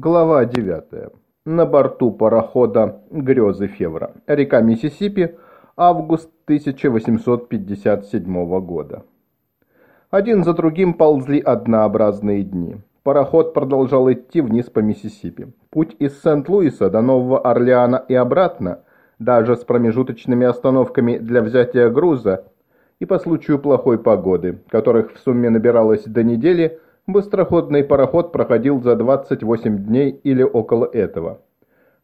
Глава 9. На борту парохода «Грезы Февра». Река Миссисипи. Август 1857 года. Один за другим ползли однообразные дни. Пароход продолжал идти вниз по Миссисипи. Путь из Сент-Луиса до Нового Орлеана и обратно, даже с промежуточными остановками для взятия груза и по случаю плохой погоды, которых в сумме набиралось до недели – Быстроходный пароход проходил за 28 дней или около этого.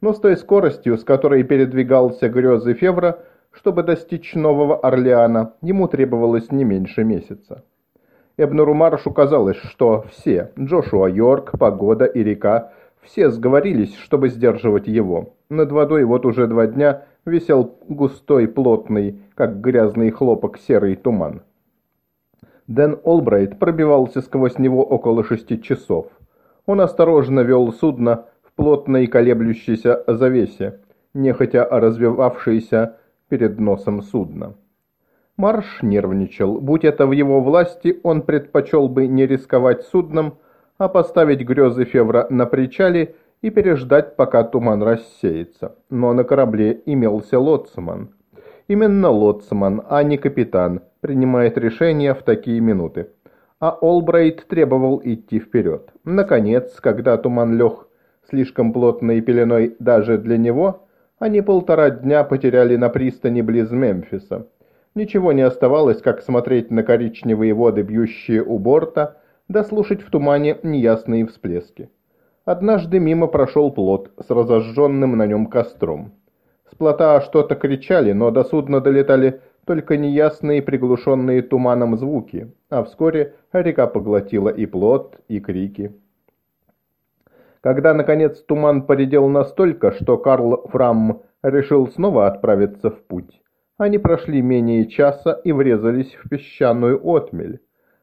Но с той скоростью, с которой передвигался грезы Февра, чтобы достичь Нового Орлеана, ему требовалось не меньше месяца. Эбнеру Маршу казалось, что все, Джошуа Йорк, Погода и река, все сговорились, чтобы сдерживать его. Над водой вот уже два дня висел густой, плотный, как грязный хлопок, серый туман. Дэн Олбрайт пробивался сквозь него около шести часов. Он осторожно вел судно в плотной колеблющейся завесе, нехотя развивавшейся перед носом судна. Марш нервничал. Будь это в его власти, он предпочел бы не рисковать судном, а поставить грезы Февра на причале и переждать, пока туман рассеется. Но на корабле имелся лоцман. Именно лоцман, а не капитан – принимает решения в такие минуты. А Олбрайт требовал идти вперед. Наконец, когда туман лег слишком плотной пеленой даже для него, они полтора дня потеряли на пристани близ Мемфиса. Ничего не оставалось, как смотреть на коричневые воды, бьющие у борта, да слушать в тумане неясные всплески. Однажды мимо прошел плот с разожженным на нем костром. С плота что-то кричали, но до судна долетали только неясные приглушенные туманом звуки, а вскоре река поглотила и плод, и крики. Когда, наконец, туман поредел настолько, что Карл Фрамм решил снова отправиться в путь, они прошли менее часа и врезались в песчаную отмель.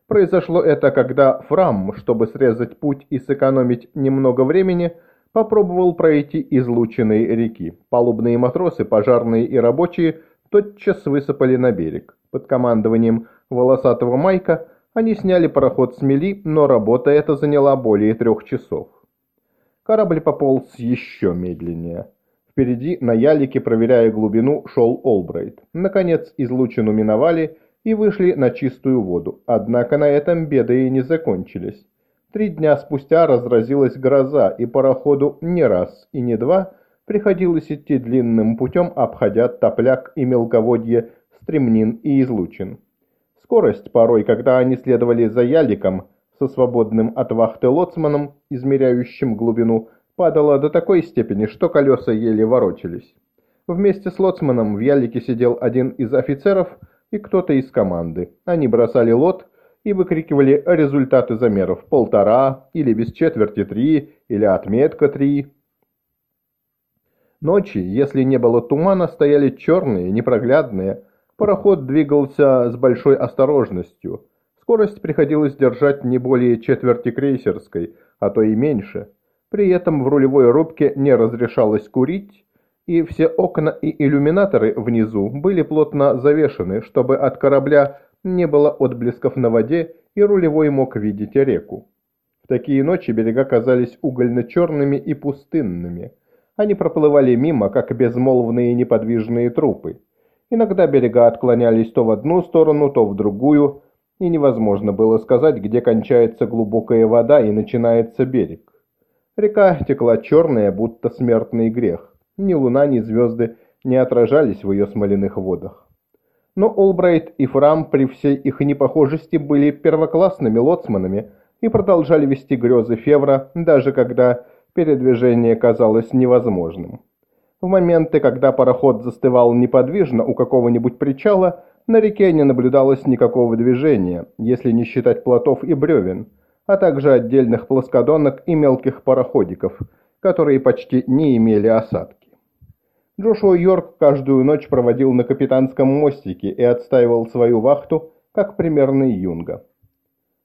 Произошло это, когда Фрамм, чтобы срезать путь и сэкономить немного времени, попробовал пройти излученной реки. Палубные матросы, пожарные и рабочие – тотчас высыпали на берег. Под командованием волосатого Майка они сняли пароход с мели, но работа эта заняла более трех часов. Корабль пополз еще медленнее. Впереди, на ялике, проверяя глубину, шел Олбрайт. Наконец, излучину миновали и вышли на чистую воду. Однако на этом беды и не закончились. Три дня спустя разразилась гроза, и пароходу не раз и не два – приходилось идти длинным путем, обходя топляк и мелководье, стремнин и излучин. Скорость порой, когда они следовали за яликом, со свободным от вахты лоцманом, измеряющим глубину, падала до такой степени, что колеса еле ворочались. Вместе с лоцманом в ялике сидел один из офицеров и кто-то из команды. Они бросали лот и выкрикивали результаты замеров полтора, или без четверти три, или отметка три. Ночи, если не было тумана, стояли черные, непроглядные. Пароход двигался с большой осторожностью. Скорость приходилось держать не более четверти крейсерской, а то и меньше. При этом в рулевой рубке не разрешалось курить, и все окна и иллюминаторы внизу были плотно завешены, чтобы от корабля не было отблесков на воде, и рулевой мог видеть реку. В такие ночи берега казались угольно-черными и пустынными – они проплывали мимо, как безмолвные неподвижные трупы. Иногда берега отклонялись то в одну сторону, то в другую, и невозможно было сказать, где кончается глубокая вода и начинается берег. Река текла черная, будто смертный грех. Ни луна, ни звезды не отражались в ее смоляных водах. Но Олбрайт и Фрам при всей их непохожести были первоклассными лоцманами и продолжали вести грезы Февра, даже когда передвижение казалось невозможным. В моменты, когда пароход застывал неподвижно у какого-нибудь причала, на реке не наблюдалось никакого движения, если не считать плотов и бревен, а также отдельных плоскодонок и мелких пароходиков, которые почти не имели осадки. Джошуа Йорк каждую ночь проводил на капитанском мостике и отстаивал свою вахту, как примерный юнга.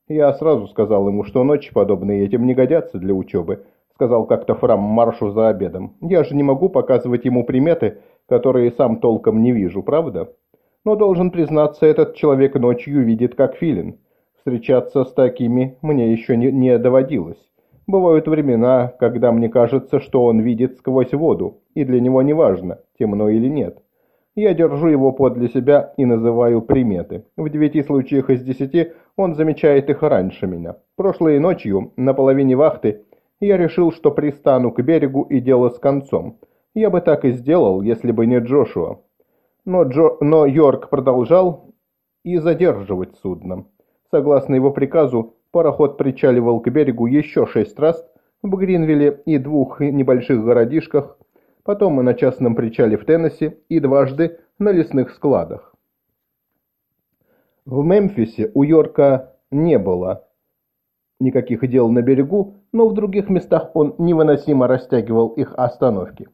Я сразу сказал ему, что ночи, подобные этим, не годятся для учебы, сказал как-то Фрам Маршу за обедом. «Я же не могу показывать ему приметы, которые сам толком не вижу, правда? Но должен признаться, этот человек ночью видит как филин. Встречаться с такими мне еще не, не доводилось. Бывают времена, когда мне кажется, что он видит сквозь воду, и для него не важно, темно или нет. Я держу его подле себя и называю приметы. В девяти случаях из десяти он замечает их раньше меня. Прошлой ночью, на половине вахты, я решил, что пристану к берегу и дело с концом. Я бы так и сделал, если бы не Джошуа. Но, Джо... Но Йорк продолжал и задерживать судно. Согласно его приказу, пароход причаливал к берегу еще шесть раз в Гринвилле и двух небольших городишках, потом и на частном причале в Теннесси и дважды на лесных складах. В Мемфисе у Йорка не было никаких дел на берегу, но в других местах он невыносимо растягивал их остановки.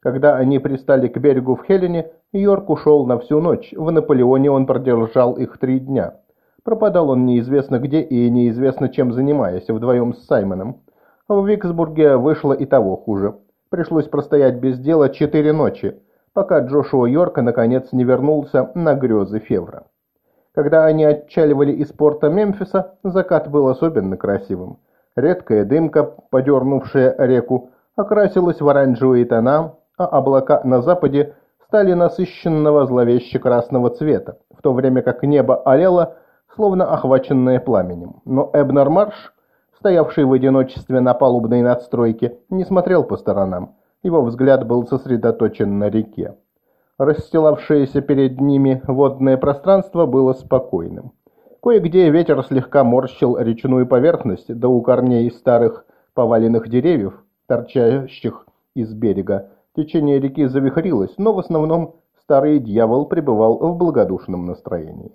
Когда они пристали к берегу в Хелене, Йорк ушел на всю ночь, в Наполеоне он продержал их три дня. Пропадал он неизвестно где и неизвестно чем занимаясь, вдвоем с Саймоном. В Виксбурге вышло и того хуже. Пришлось простоять без дела четыре ночи, пока Джошуа Йорка наконец не вернулся на грезы Февра. Когда они отчаливали из порта Мемфиса, закат был особенно красивым. Редкая дымка, подернувшая реку, окрасилась в оранжевые тона, а облака на западе стали насыщенного зловеще красного цвета, в то время как небо олело, словно охваченное пламенем. Но Эбнер Марш стоявший в одиночестве на палубной надстройке, не смотрел по сторонам. Его взгляд был сосредоточен на реке. Расстилавшееся перед ними водное пространство было спокойным. Кое-где ветер слегка морщил речную поверхность, да у корней старых поваленных деревьев, торчащих из берега, течение реки завихрилось, но в основном старый дьявол пребывал в благодушном настроении.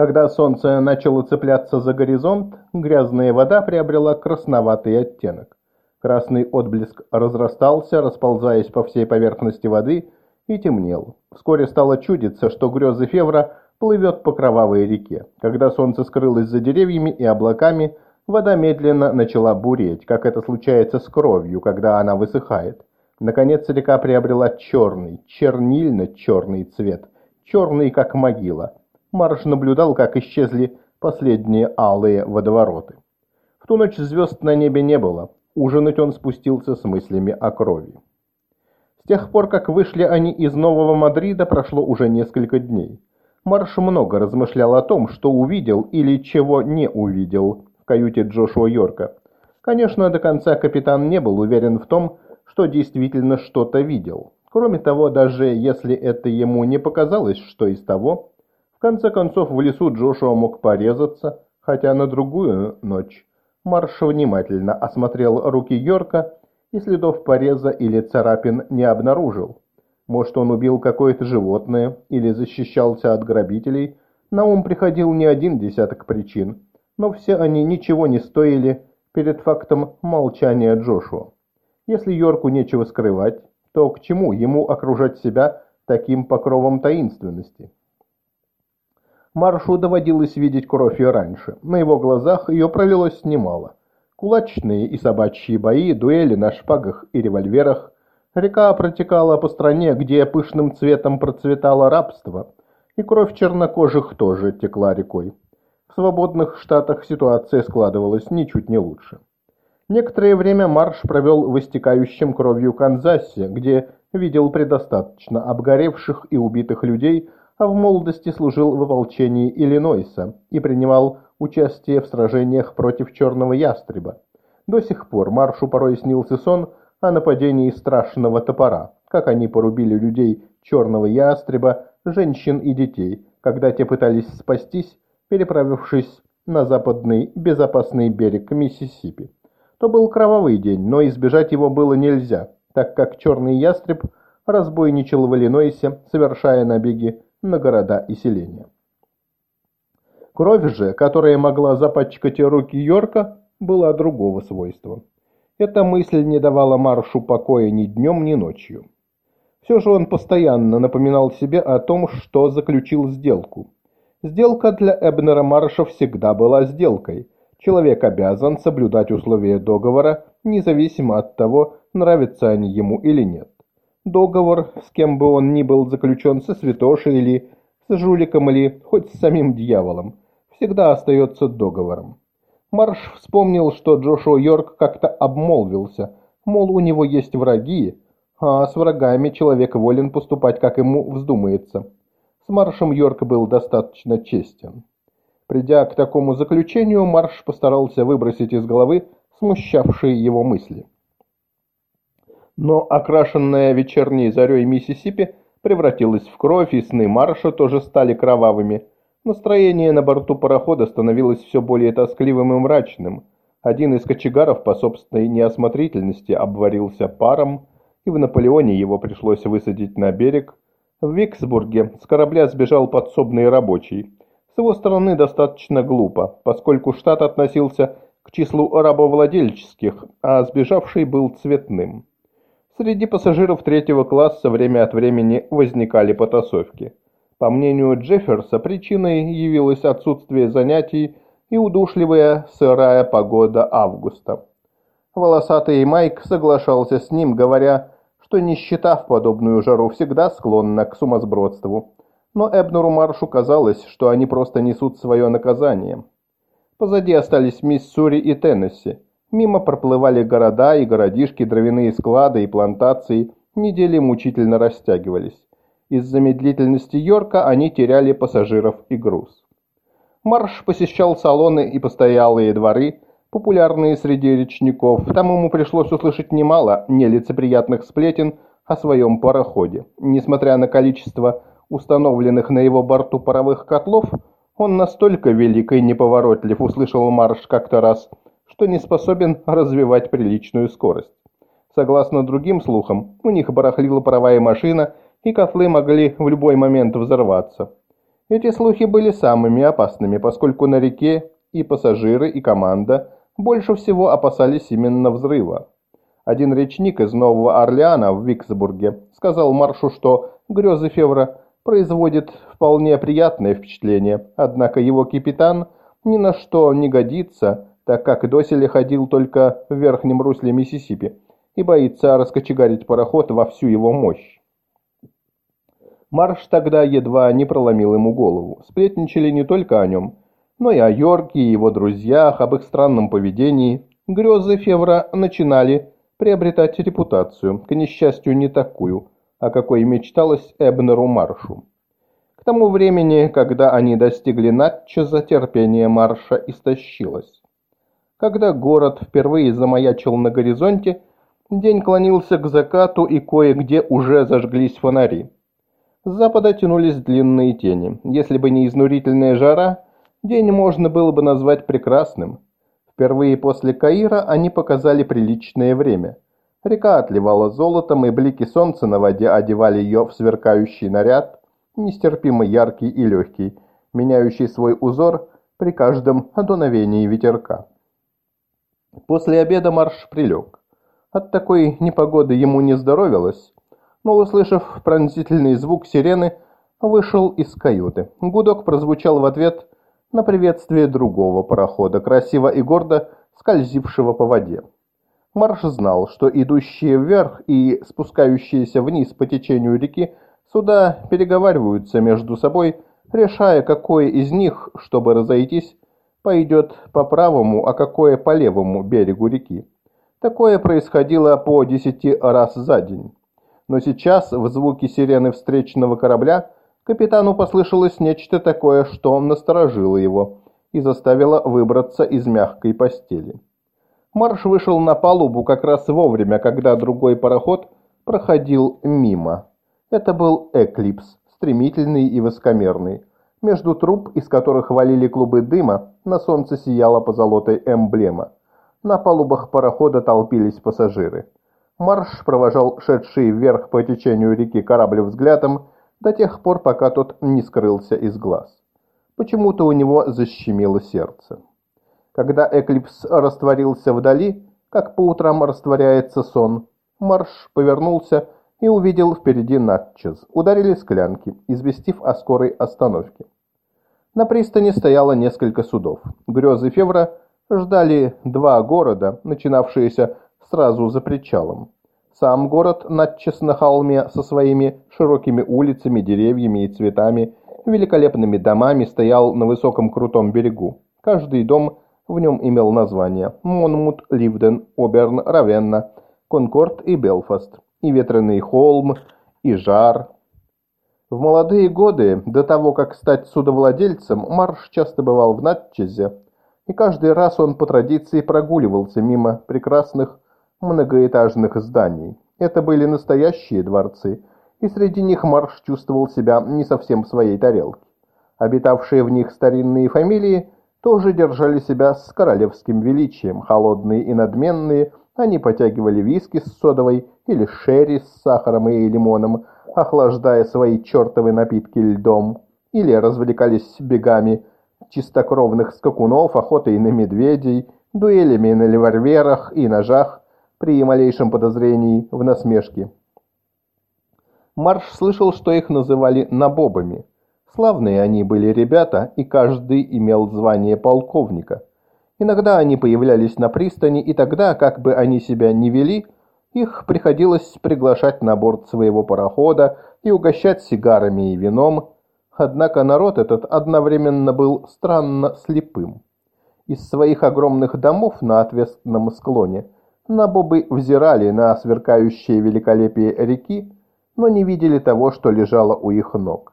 Когда солнце начало цепляться за горизонт, грязная вода приобрела красноватый оттенок. Красный отблеск разрастался, расползаясь по всей поверхности воды, и темнел. Вскоре стало чудиться, что грезы Февра плывет по кровавой реке. Когда солнце скрылось за деревьями и облаками, вода медленно начала буреть, как это случается с кровью, когда она высыхает. Наконец река приобрела черный, чернильно-черный цвет, черный, как могила. Марш наблюдал, как исчезли последние алые водовороты. В ту ночь звезд на небе не было. Ужинать он спустился с мыслями о крови. С тех пор, как вышли они из Нового Мадрида, прошло уже несколько дней. Марш много размышлял о том, что увидел или чего не увидел в каюте Джошуа Йорка. Конечно, до конца капитан не был уверен в том, что действительно что-то видел. Кроме того, даже если это ему не показалось, что из того, конце концов, в лесу Джошуа мог порезаться, хотя на другую ночь. Марш внимательно осмотрел руки Йорка и следов пореза или царапин не обнаружил. Может, он убил какое-то животное или защищался от грабителей. На ум приходил не один десяток причин, но все они ничего не стоили перед фактом молчания Джошуа. Если Йорку нечего скрывать, то к чему ему окружать себя таким покровом таинственности? Маршу доводилось видеть кровь и раньше. На его глазах ее пролилось немало. Кулачные и собачьи бои, дуэли на шпагах и револьверах. Река протекала по стране, где пышным цветом процветало рабство, и кровь чернокожих тоже текла рекой. В свободных штатах ситуация складывалась ничуть не лучше. Некоторое время Марш провел в истекающем кровью Канзасе, где видел предостаточно обгоревших и убитых людей, а в молодости служил в ополчении Иллинойса и принимал участие в сражениях против Черного Ястреба. До сих пор Маршу порой снился сон о нападении страшного топора, как они порубили людей Черного Ястреба, женщин и детей, когда те пытались спастись, переправившись на западный безопасный берег Миссисипи. То был кровавый день, но избежать его было нельзя, так как Черный Ястреб разбойничал в Иллинойсе, совершая набеги на города и селения. Кровь же, которая могла запачкать руки Йорка, была другого свойства. Эта мысль не давала Маршу покоя ни днем, ни ночью. Все же он постоянно напоминал себе о том, что заключил сделку. Сделка для Эбнера Марша всегда была сделкой. Человек обязан соблюдать условия договора, независимо от того, нравятся они ему или нет. Договор, с кем бы он ни был заключен, со святошей или с жуликом или хоть с самим дьяволом, всегда остается договором. Марш вспомнил, что Джошуа Йорк как-то обмолвился, мол, у него есть враги, а с врагами человек волен поступать, как ему вздумается. С Маршем Йорк был достаточно честен. Придя к такому заключению, Марш постарался выбросить из головы смущавшие его мысли. Но окрашенная вечерней зарей Миссисипи превратилась в кровь, и сны Марша тоже стали кровавыми. Настроение на борту парохода становилось все более тоскливым и мрачным. Один из кочегаров по собственной неосмотрительности обварился паром, и в Наполеоне его пришлось высадить на берег. В Виксбурге с корабля сбежал подсобный рабочий. С его стороны достаточно глупо, поскольку штат относился к числу рабовладельческих, а сбежавший был цветным. Среди пассажиров третьего класса время от времени возникали потасовки. По мнению Джефферса, причиной явилось отсутствие занятий и удушливая сырая погода августа. Волосатый Майк соглашался с ним, говоря, что нищета в подобную жару всегда склонна к сумасбродству. Но Эбнеру Маршу казалось, что они просто несут свое наказание. Позади остались Миссури и Теннесси. Мимо проплывали города и городишки, дровяные склады и плантации, недели мучительно растягивались. Из-за медлительности Йорка они теряли пассажиров и груз. Марш посещал салоны и постоялые дворы, популярные среди речников. Там ему пришлось услышать немало нелицеприятных сплетен о своем пароходе. Несмотря на количество установленных на его борту паровых котлов, он настолько велик и неповоротлив, услышал Марш как-то раз – что не способен развивать приличную скорость. Согласно другим слухам, у них барахлила паровая машина, и котлы могли в любой момент взорваться. Эти слухи были самыми опасными, поскольку на реке и пассажиры, и команда больше всего опасались именно взрыва. Один речник из Нового Орлеана в Виксбурге сказал Маршу, что грезы Февра производят вполне приятное впечатление, однако его капитан ни на что не годится, так как доселе ходил только в верхнем русле Миссисипи и боится раскочегарить пароход во всю его мощь. Марш тогда едва не проломил ему голову. Сплетничали не только о нем, но и о Йорке и его друзьях, об их странном поведении. Грезы Февра начинали приобретать репутацию, к несчастью, не такую, о какой мечталось Эбнеру Маршу. К тому времени, когда они достигли Натчеза, терпение Марша истощилось. Когда город впервые замаячил на горизонте, день клонился к закату и кое-где уже зажглись фонари. С запада тянулись длинные тени. Если бы не изнурительная жара, день можно было бы назвать прекрасным. Впервые после Каира они показали приличное время. Река отливала золотом, и блики солнца на воде одевали ее в сверкающий наряд, нестерпимо яркий и легкий, меняющий свой узор при каждом дуновении ветерка. После обеда марш прилег. От такой непогоды ему не здоровилось, но, услышав пронзительный звук сирены, вышел из каюты. Гудок прозвучал в ответ на приветствие другого парохода, красиво и гордо скользившего по воде. Марш знал, что идущие вверх и спускающиеся вниз по течению реки суда переговариваются между собой, решая, какое из них, чтобы разойтись, пойдет по правому, а какое по левому берегу реки. Такое происходило по десяти раз за день. Но сейчас в звуке сирены встречного корабля капитану послышалось нечто такое, что насторожило его и заставило выбраться из мягкой постели. Марш вышел на палубу как раз вовремя, когда другой пароход проходил мимо. Это был «Эклипс», стремительный и высокомерный. Между труб, из которых валили клубы дыма, на солнце сияла позолотой эмблема. На палубах парохода толпились пассажиры. Марш провожал шедший вверх по течению реки корабль взглядом до тех пор, пока тот не скрылся из глаз. Почему-то у него защемило сердце. Когда Эклипс растворился вдали, как по утрам растворяется сон, Марш повернулся и увидел впереди Натчез. Ударили склянки, известив о скорой остановке. На пристани стояло несколько судов. Грезы Февра ждали два города, начинавшиеся сразу за причалом. Сам город Натчез на холме со своими широкими улицами, деревьями и цветами, великолепными домами стоял на высоком крутом берегу. Каждый дом в нем имел название Монмут, Ливден, Оберн, Равенна, Конкорд и Белфаст, и Ветреный холм, и Жар. В молодые годы, до того, как стать судовладельцем, Марш часто бывал в Натчезе, и каждый раз он по традиции прогуливался мимо прекрасных многоэтажных зданий. Это были настоящие дворцы, и среди них Марш чувствовал себя не совсем в своей тарелке. Обитавшие в них старинные фамилии тоже держали себя с королевским величием. Холодные и надменные, они потягивали виски с содовой или шерри с сахаром и лимоном, охлаждая свои чертовы напитки льдом, или развлекались бегами чистокровных скакунов, охотой на медведей, дуэлями на револьверах и ножах при малейшем подозрении в насмешке. Марш слышал, что их называли набобами – Славные они были ребята, и каждый имел звание полковника. Иногда они появлялись на пристани, и тогда, как бы они себя ни вели, их приходилось приглашать на борт своего парохода и угощать сигарами и вином. Однако народ этот одновременно был странно слепым. Из своих огромных домов на ответственном склоне набобы взирали на сверкающее великолепие реки, но не видели того, что лежало у их ног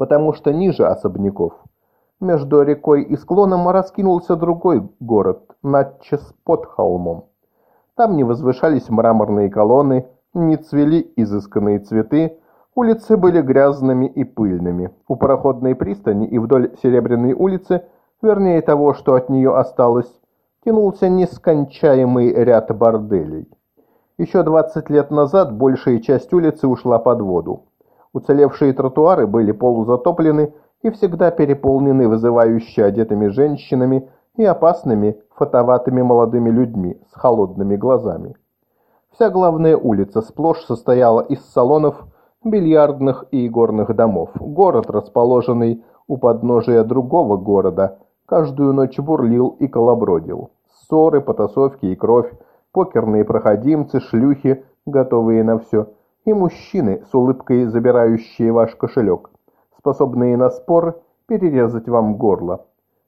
потому что ниже особняков. Между рекой и склоном раскинулся другой город, Натчес под холмом. Там не возвышались мраморные колонны, не цвели изысканные цветы, улицы были грязными и пыльными. У пароходной пристани и вдоль Серебряной улицы, вернее того, что от нее осталось, тянулся нескончаемый ряд борделей. Еще 20 лет назад большая часть улицы ушла под воду. Уцелевшие тротуары были полузатоплены и всегда переполнены вызывающе одетыми женщинами и опасными фотоватыми молодыми людьми с холодными глазами. Вся главная улица сплошь состояла из салонов, бильярдных и игорных домов. Город, расположенный у подножия другого города, каждую ночь бурлил и колобродил. Ссоры, потасовки и кровь, покерные проходимцы, шлюхи, готовые на все – и мужчины с улыбкой забирающие ваш кошелек, способные на спор перерезать вам горло.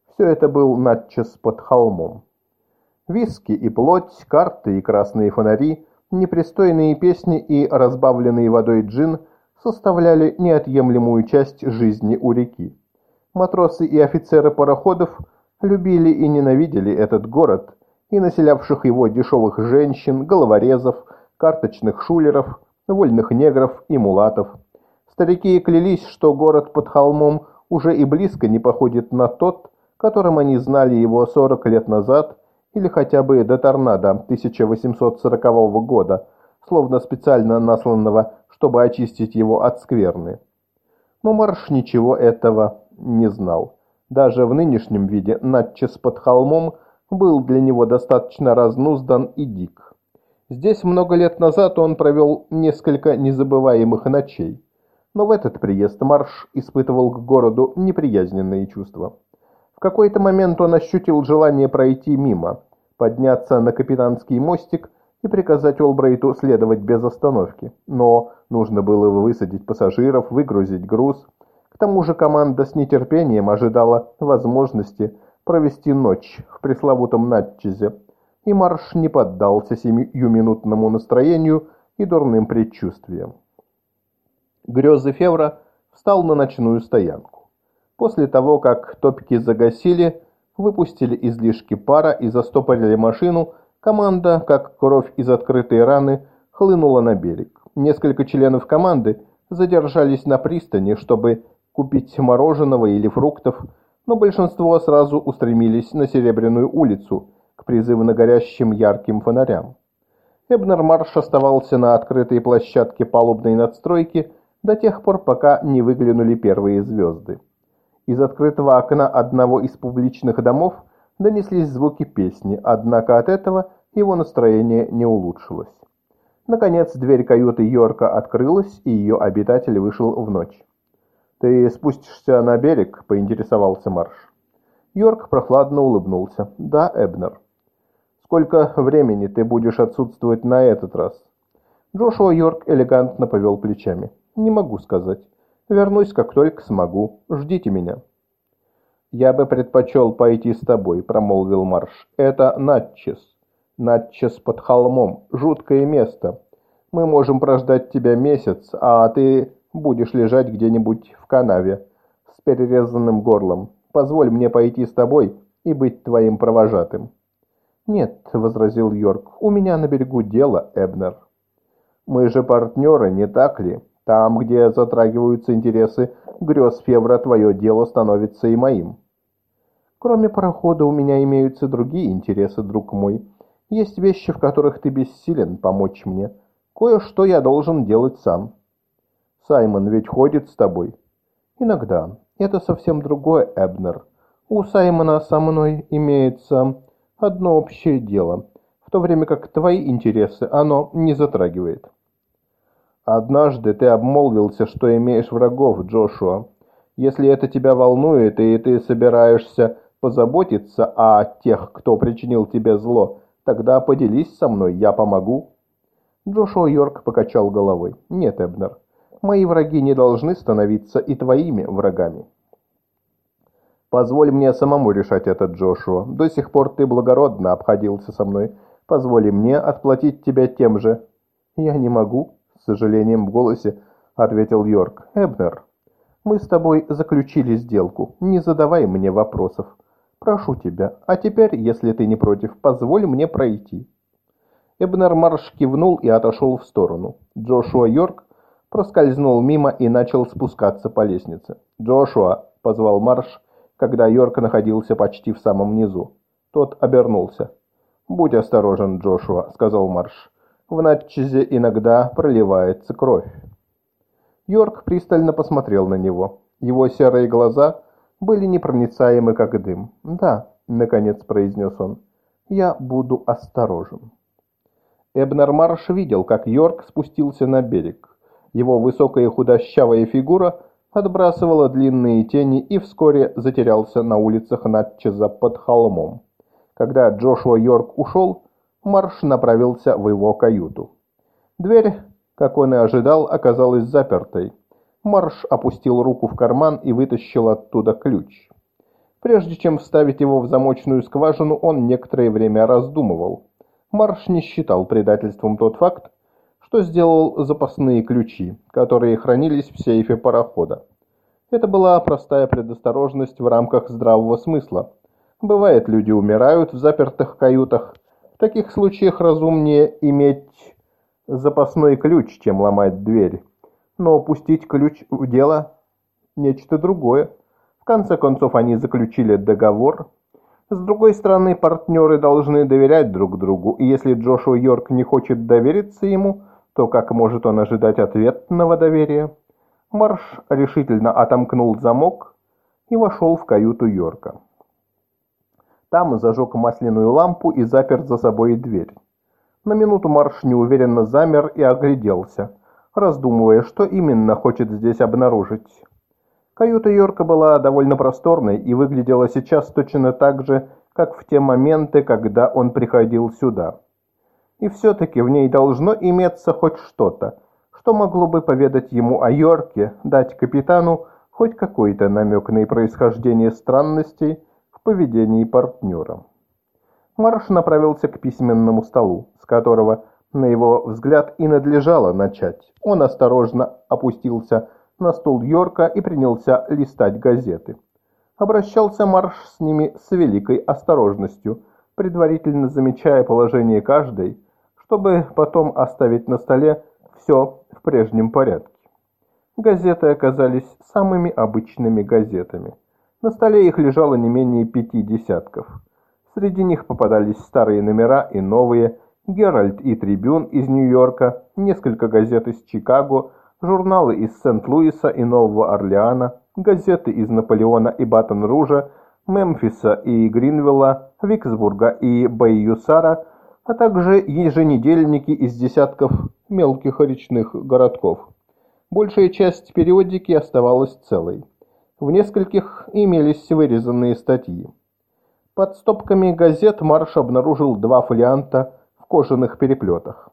Все это был надчас под холмом. Виски и плоть, карты и красные фонари, непристойные песни и разбавленные водой джин составляли неотъемлемую часть жизни у реки. Матросы и офицеры пароходов любили и ненавидели этот город и населявших его дешевых женщин, головорезов, карточных шулеров – вольных негров и мулатов. Старики клялись, что город под холмом уже и близко не походит на тот, которым они знали его 40 лет назад или хотя бы до торнадо 1840 года, словно специально насланного, чтобы очистить его от скверны. Но Марш ничего этого не знал. Даже в нынешнем виде Натчес под холмом был для него достаточно разнуздан и дик. Здесь много лет назад он провел несколько незабываемых ночей. Но в этот приезд Марш испытывал к городу неприязненные чувства. В какой-то момент он ощутил желание пройти мимо, подняться на капитанский мостик и приказать Олбрейту следовать без остановки. Но нужно было высадить пассажиров, выгрузить груз. К тому же команда с нетерпением ожидала возможности провести ночь в пресловутом Натчезе, и марш не поддался семиминутному настроению и дурным предчувствиям. Грезы Февра встал на ночную стоянку. После того, как топки загасили, выпустили излишки пара и застопорили машину, команда, как кровь из открытой раны, хлынула на берег. Несколько членов команды задержались на пристани, чтобы купить мороженого или фруктов, но большинство сразу устремились на Серебряную улицу – к призывно горящим ярким фонарям. Эбнер Марш оставался на открытой площадке палубной надстройки до тех пор, пока не выглянули первые звезды. Из открытого окна одного из публичных домов донеслись звуки песни, однако от этого его настроение не улучшилось. Наконец, дверь каюты Йорка открылась, и ее обитатель вышел в ночь. «Ты спустишься на берег?» — поинтересовался Марш. Йорк прохладно улыбнулся. «Да, Эбнер». Сколько времени ты будешь отсутствовать на этот раз?» Джошуа Йорк элегантно повел плечами. «Не могу сказать. Вернусь, как только смогу. Ждите меня». «Я бы предпочел пойти с тобой», — промолвил Марш. «Это Натчес. Натчес под холмом. Жуткое место. Мы можем прождать тебя месяц, а ты будешь лежать где-нибудь в канаве с перерезанным горлом. Позволь мне пойти с тобой и быть твоим провожатым». «Нет», — возразил Йорк, — «у меня на берегу дело, Эбнер». «Мы же партнеры, не так ли? Там, где затрагиваются интересы грез Февра, твое дело становится и моим». «Кроме парохода у меня имеются другие интересы, друг мой. Есть вещи, в которых ты бессилен помочь мне. Кое-что я должен делать сам». «Саймон ведь ходит с тобой?» «Иногда. Это совсем другое, Эбнер. У Саймона со мной имеется одно общее дело, в то время как твои интересы оно не затрагивает. Однажды ты обмолвился, что имеешь врагов, Джошуа. Если это тебя волнует, и ты собираешься позаботиться о тех, кто причинил тебе зло, тогда поделись со мной, я помогу. Джошуа Йорк покачал головой. Нет, Эбнер, мои враги не должны становиться и твоими врагами. Позволь мне самому решать это, Джошуа. До сих пор ты благородно обходился со мной. Позволь мне отплатить тебя тем же. Я не могу, с сожалением в голосе ответил Йорк. Эбнер, мы с тобой заключили сделку. Не задавай мне вопросов. Прошу тебя. А теперь, если ты не против, позволь мне пройти. Эбнер Марш кивнул и отошел в сторону. Джошуа Йорк проскользнул мимо и начал спускаться по лестнице. «Джошуа!» — позвал Марш — когда Йорк находился почти в самом низу. Тот обернулся. «Будь осторожен, Джошуа», — сказал Марш. «В Натчезе иногда проливается кровь». Йорк пристально посмотрел на него. Его серые глаза были непроницаемы, как дым. «Да», — наконец произнес он, — «я буду осторожен». Эбнер Марш видел, как Йорк спустился на берег. Его высокая худощавая фигура — отбрасывала длинные тени и вскоре затерялся на улицах Натчеза под холмом. Когда Джошуа Йорк ушел, Марш направился в его каюту. Дверь, как он и ожидал, оказалась запертой. Марш опустил руку в карман и вытащил оттуда ключ. Прежде чем вставить его в замочную скважину, он некоторое время раздумывал. Марш не считал предательством тот факт, что сделал запасные ключи, которые хранились в сейфе парохода. Это была простая предосторожность в рамках здравого смысла. Бывает, люди умирают в запертых каютах. Таких случаях разумнее иметь запасной ключ, чем ломать дверь. Но пустить ключ в дело – нечто другое. В конце концов, они заключили договор. С другой стороны, партнеры должны доверять друг другу, и если Джошуа Йорк не хочет довериться ему – то как может он ожидать ответного доверия? Марш решительно отомкнул замок и вошел в каюту Йорка. Там зажег масляную лампу и запер за собой дверь. На минуту Марш неуверенно замер и огляделся, раздумывая, что именно хочет здесь обнаружить. Каюта Йорка была довольно просторной и выглядела сейчас точно так же, как в те моменты, когда он приходил сюда. И все-таки в ней должно иметься хоть что-то, что могло бы поведать ему о Йорке, дать капитану хоть какой-то намек на происхождение странностей поведении партнера. Марш направился к письменному столу, с которого, на его взгляд, и надлежало начать. Он осторожно опустился на стул Йорка и принялся листать газеты. Обращался Марш с ними с великой осторожностью, предварительно замечая положение каждой, чтобы потом оставить на столе все в прежнем порядке. Газеты оказались самыми обычными газетами. На столе их лежало не менее пяти десятков. Среди них попадались старые номера и новые, «Геральт» и «Трибюн» из Нью-Йорка, несколько газет из Чикаго, журналы из Сент-Луиса и Нового Орлеана, газеты из Наполеона и Баттон-Ружа, Мемфиса и Гринвилла, Виксбурга и Бейюсара – а также еженедельники из десятков мелких речных городков. Большая часть периодики оставалась целой. В нескольких имелись вырезанные статьи. Под стопками газет Марш обнаружил два фолианта в кожаных переплетах.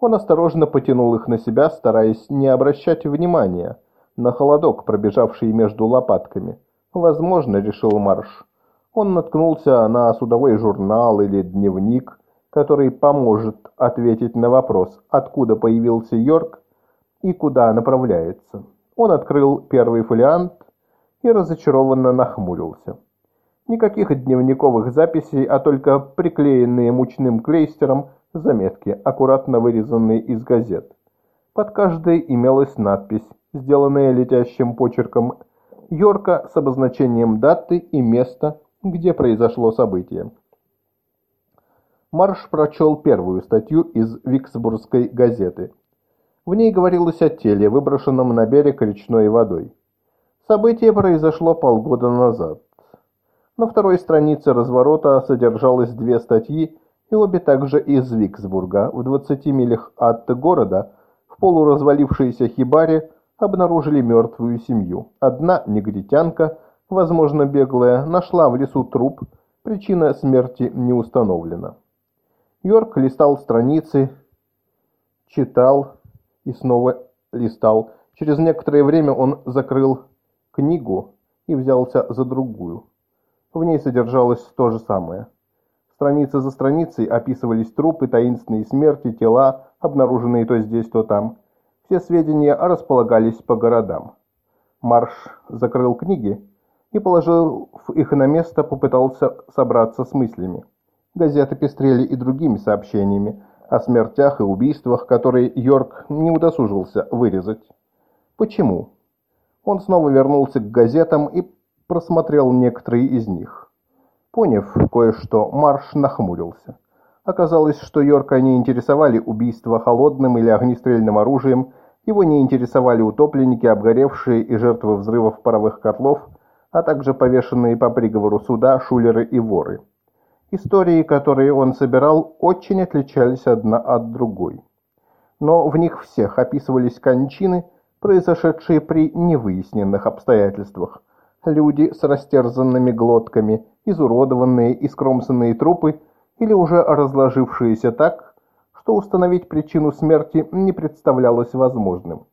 Он осторожно потянул их на себя, стараясь не обращать внимания на холодок, пробежавший между лопатками. Возможно, решил Марш, он наткнулся на судовой журнал или дневник, который поможет ответить на вопрос, откуда появился Йорк и куда направляется. Он открыл первый фолиант и разочарованно нахмурился. Никаких дневниковых записей, а только приклеенные мучным клейстером заметки, аккуратно вырезанные из газет. Под каждой имелась надпись, сделанная летящим почерком Йорка с обозначением даты и места, где произошло событие. Марш прочел первую статью из Виксбургской газеты. В ней говорилось о теле, выброшенном на берег речной водой. Событие произошло полгода назад. На второй странице разворота содержалось две статьи, и обе также из Виксбурга. В 20 милях от города, в полуразвалившейся хибаре, обнаружили мертвую семью. Одна негритянка, возможно беглая, нашла в лесу труп, причина смерти не установлена. Йорк листал страницы, читал и снова листал. Через некоторое время он закрыл книгу и взялся за другую. В ней содержалось то же самое. Страница за страницей описывались трупы, таинственные смерти, тела, обнаруженные то здесь, то там. Все сведения располагались по городам. Марш закрыл книги и, положив их на место, попытался собраться с мыслями. Газеты пестрели и другими сообщениями о смертях и убийствах, которые Йорк не удосужился вырезать. Почему? Он снова вернулся к газетам и просмотрел некоторые из них. Поняв кое-что, Марш нахмурился. Оказалось, что Йорка не интересовали убийства холодным или огнестрельным оружием, его не интересовали утопленники, обгоревшие и жертвы взрывов паровых котлов, а также повешенные по приговору суда шулеры и воры. Истории, которые он собирал, очень отличались одна от другой. Но в них всех описывались кончины, произошедшие при невыясненных обстоятельствах. Люди с растерзанными глотками, изуродованные и скромсанные трупы или уже разложившиеся так, что установить причину смерти не представлялось возможным.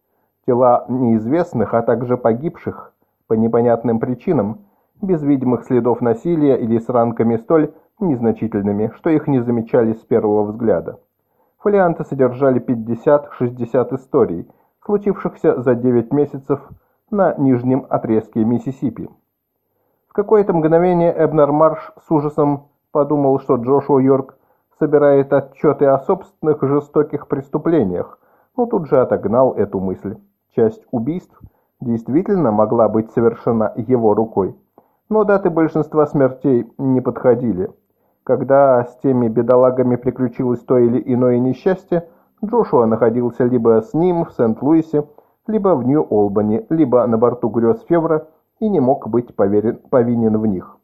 Тела неизвестных, а также погибших по непонятным причинам, без видимых следов насилия или с ранками столь незначительными, что их не замечали с первого взгляда. Фолианты содержали 50-60 историй, случившихся за 9 месяцев на нижнем отрезке Миссисипи. В какое-то мгновение Эбнер Марш с ужасом подумал, что Джошуа Йорк собирает отчеты о собственных жестоких преступлениях, но тут же отогнал эту мысль. Часть убийств действительно могла быть совершена его рукой, но даты большинства смертей не подходили – когда с теми бедолагами приключилось то или иное несчастье, Джошуа находился либо с ним в Сент-Луисе, либо в Нью-Олбани, либо на борту грез Февра и не мог быть поверен, повинен в них.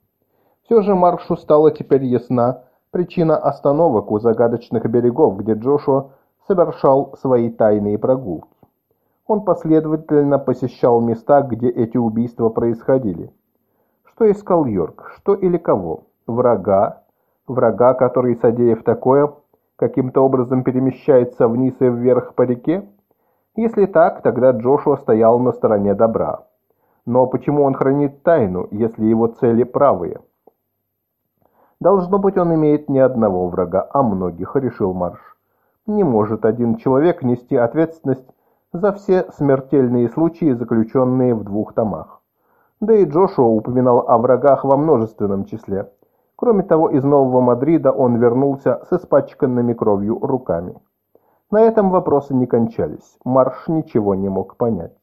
Все же Маршу стала теперь ясна причина остановок у загадочных берегов, где Джошуа совершал свои тайные прогулки. Он последовательно посещал места, где эти убийства происходили. Что искал Йорк? Что или кого? Врага? врага, который, содеяв такое, каким-то образом перемещается вниз и вверх по реке? Если так, тогда Джошуа стоял на стороне добра. Но почему он хранит тайну, если его цели правые? Должно быть, он имеет не одного врага, а многих, решил Марш. Не может один человек нести ответственность за все смертельные случаи, заключенные в двух томах. Да и Джошуа упоминал о врагах во множественном числе. Кроме того, из Нового Мадрида он вернулся с испачканными кровью руками. На этом вопросы не кончались. Марш ничего не мог понять.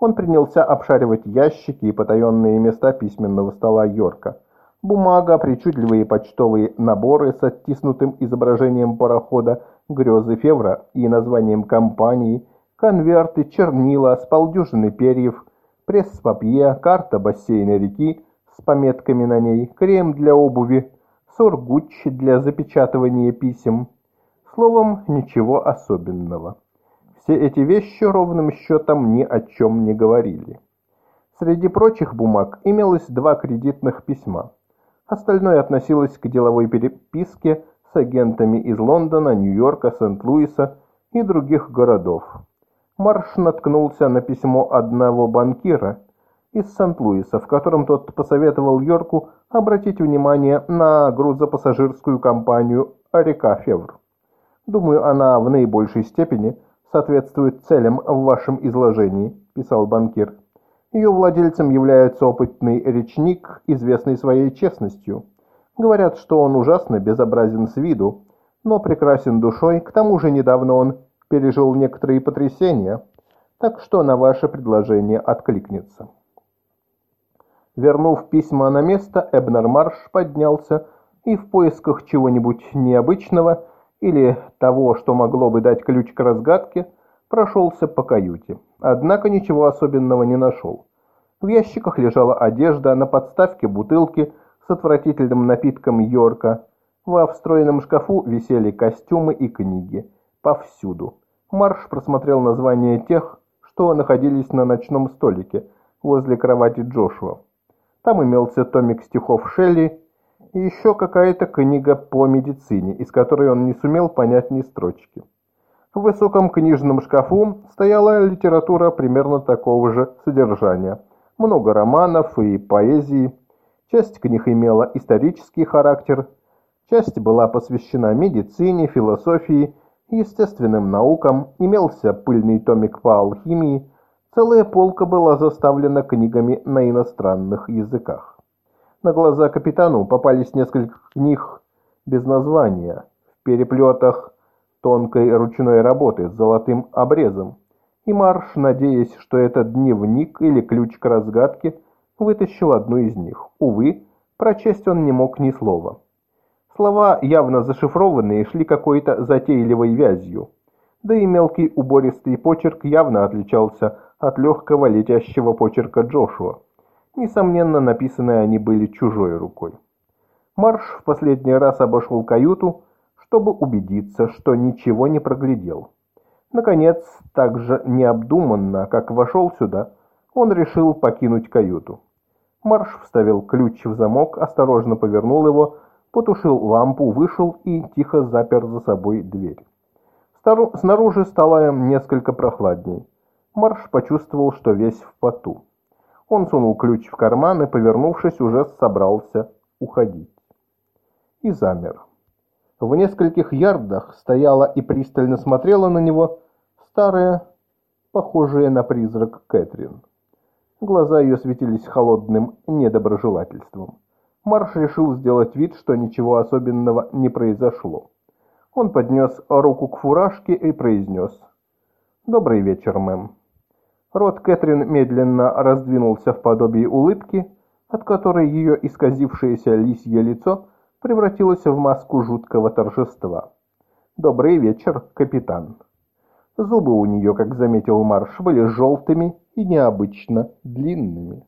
Он принялся обшаривать ящики и потаенные места письменного стола Йорка. Бумага, причудливые почтовые наборы с оттиснутым изображением парохода «Грезы Февра» и названием компании, конверты, чернила, с полдюжины перьев, пресс-папье, карта бассейна реки, с пометками на ней, крем для обуви, сургуч для запечатывания писем. Словом, ничего особенного. Все эти вещи ровным счетом ни о чем не говорили. Среди прочих бумаг имелось два кредитных письма. Остальное относилось к деловой переписке с агентами из Лондона, Нью-Йорка, Сент-Луиса и других городов. Марш наткнулся на письмо одного банкира – из Сент-Луиса, в котором тот посоветовал Йорку обратить внимание на грузопассажирскую компанию «Река Февр». Думаю, она в наибольшей степени соответствует целям в вашем изложении, писал банкир. Ее владельцем является опытный речник, известный своей честностью. Говорят, что он ужасно безобразен с виду, но прекрасен душой, к тому же недавно он пережил некоторые потрясения, так что на ваше предложение откликнется. Вернув письма на место, Эбнер Марш поднялся и в поисках чего-нибудь необычного или того, что могло бы дать ключ к разгадке, прошелся по каюте. Однако ничего особенного не нашел. В ящиках лежала одежда, на подставке бутылки с отвратительным напитком Йорка. Во встроенном шкафу висели костюмы и книги. Повсюду. Марш просмотрел названия тех, что находились на ночном столике возле кровати Джошуа. Там имелся томик стихов Шелли и еще какая-то книга по медицине, из которой он не сумел понять ни строчки. В высоком книжном шкафу стояла литература примерно такого же содержания. Много романов и поэзии. Часть книг имела исторический характер, часть была посвящена медицине, философии, естественным наукам, имелся пыльный томик по алхимии, целая полка была заставлена книгами на иностранных языках. На глаза капитану попались несколько книг без названия, в переплетах тонкой ручной работы с золотым обрезом, и Марш, надеясь, что это дневник или ключ к разгадке, вытащил одну из них. Увы, прочесть он не мог ни слова. Слова, явно зашифрованные, шли какой-то затейливой вязью. Да и мелкий убористый почерк явно отличался от легкого летящего почерка Джошуа. Несомненно, написаны они были чужой рукой. Марш в последний раз обошел каюту, чтобы убедиться, что ничего не проглядел. Наконец, так же необдуманно, как вошел сюда, он решил покинуть каюту. Марш вставил ключ в замок, осторожно повернул его, потушил лампу, вышел и тихо запер за собой дверь. Снаружи стало несколько прохладней. Марш почувствовал, что весь в поту. Он сунул ключ в карман и, повернувшись, уже собрался уходить. И замер. В нескольких ярдах стояла и пристально смотрела на него старая, похожая на призрак Кэтрин. Глаза ее светились холодным недоброжелательством. Марш решил сделать вид, что ничего особенного не произошло. Он поднес руку к фуражке и произнес «Добрый вечер, мэм». Рот Кэтрин медленно раздвинулся в подобии улыбки, от которой ее исказившееся лисье лицо превратилось в маску жуткого торжества. «Добрый вечер, капитан». Зубы у нее, как заметил Марш, были желтыми и необычно длинными.